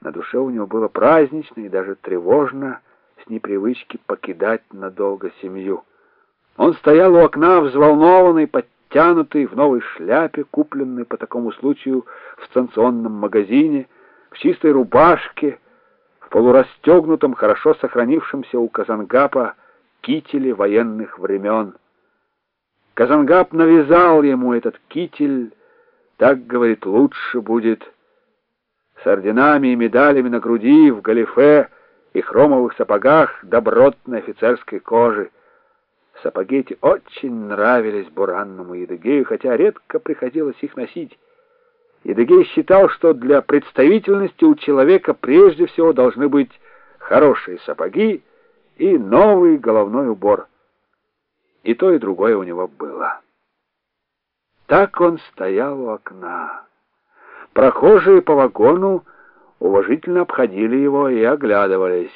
На душе у него было празднично и даже тревожно, с непривычки покидать надолго семью. Он стоял у окна, взволнованный, подтянутый, в новой шляпе, купленной по такому случаю в станционном магазине, в чистой рубашке, в полурастегнутом, хорошо сохранившемся у Казангапа кителе военных времен. Казангап навязал ему этот китель, так, говорит, лучше будет с орденами и медалями на груди, в галифе и хромовых сапогах добротной офицерской кожи. Сапоги эти очень нравились буранному Едыгею, хотя редко приходилось их носить. Едыгей считал, что для представительности у человека прежде всего должны быть хорошие сапоги и новый головной убор. И то, и другое у него было. Так он стоял у окна. Прохожие по вагону уважительно обходили его и оглядывались.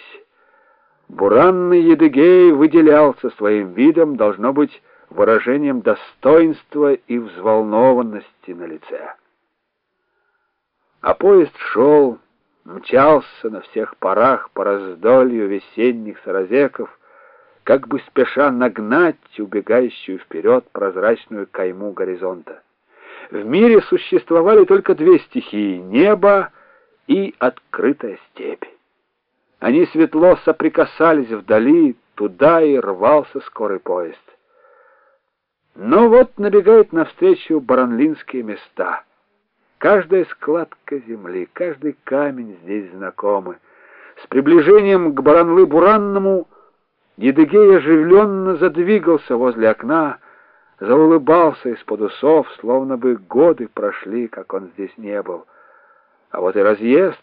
Буранный Едыгей выделялся своим видом, должно быть, выражением достоинства и взволнованности на лице. А поезд шел, мчался на всех парах по раздолью весенних саразеков, как бы спеша нагнать убегающую вперед прозрачную кайму горизонта. В мире существовали только две стихии — небо и открытая степь. Они светло соприкасались вдали, туда и рвался скорый поезд. Но вот набегают навстречу баранлинские места. Каждая складка земли, каждый камень здесь знакомы. С приближением к Баранлы-Буранному Едыгей оживленно задвигался возле окна, заулыбался из-под усов, словно бы годы прошли, как он здесь не был. А вот и разъезд.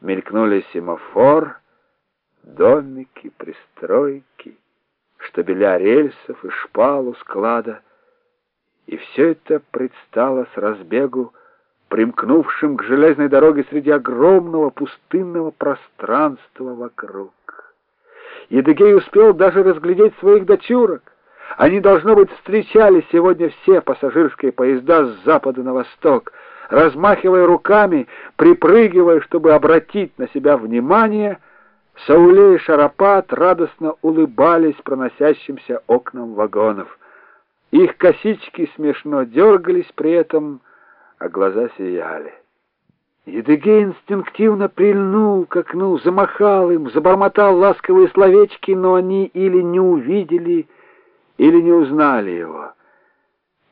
Мелькнули семафор, домики, пристройки, штабеля рельсов и шпалу склада. И все это предстало с разбегу, примкнувшим к железной дороге среди огромного пустынного пространства вокруг. Едыгей успел даже разглядеть своих дочурок. Они, должно быть, встречали сегодня все пассажирские поезда с запада на восток, размахивая руками, припрыгивая, чтобы обратить на себя внимание, Сауле и Шарапат радостно улыбались проносящимся окнам вагонов. Их косички смешно дергались при этом, а глаза сияли. Едыгей инстинктивно прильнул к окну, замахал им, забормотал ласковые словечки, но они или не увидели, или не узнали его.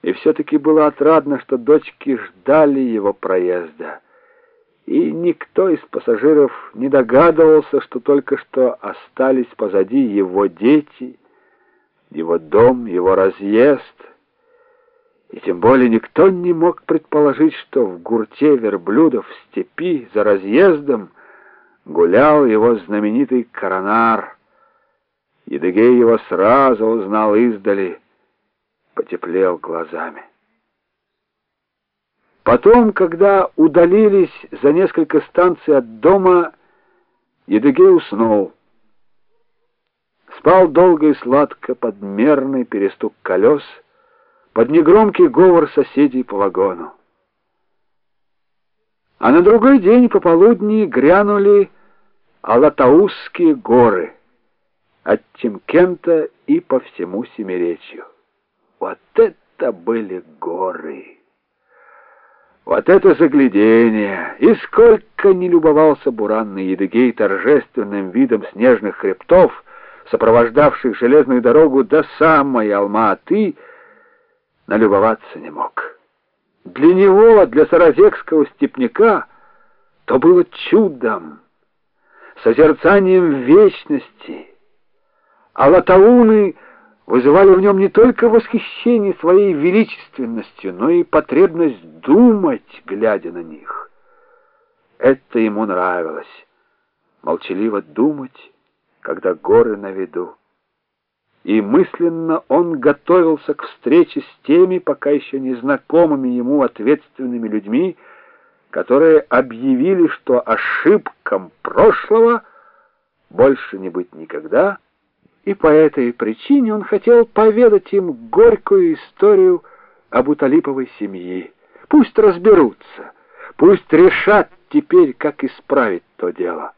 И все-таки было отрадно, что дочки ждали его проезда. И никто из пассажиров не догадывался, что только что остались позади его дети, его дом, его разъезд. И тем более никто не мог предположить, что в гурте верблюдов в степи за разъездом гулял его знаменитый коронар — Едыгей его сразу узнал издали, потеплел глазами. Потом, когда удалились за несколько станций от дома, Едыгей уснул. Спал долго и сладко под мерный перестук колес, под негромкий говор соседей по вагону. А на другой день пополудни грянули Алатаузские горы — от Тимкента и по всему Семиречью. Вот это были горы! Вот это заглядение! И сколько не любовался буранный Едыгей торжественным видом снежных хребтов, сопровождавших железную дорогу до самой Алма-Аты, налюбоваться не мог. Для него, для саразекского степняка, то было чудом, созерцанием вечности — а латауны вызывали в нем не только восхищение своей величественностью, но и потребность думать, глядя на них. Это ему нравилось, молчаливо думать, когда горы на виду. И мысленно он готовился к встрече с теми, пока еще незнакомыми ему ответственными людьми, которые объявили, что ошибкам прошлого больше не быть никогда — и по этой причине он хотел поведать им горькую историю об Уталиповой семье. Пусть разберутся, пусть решат теперь, как исправить то дело.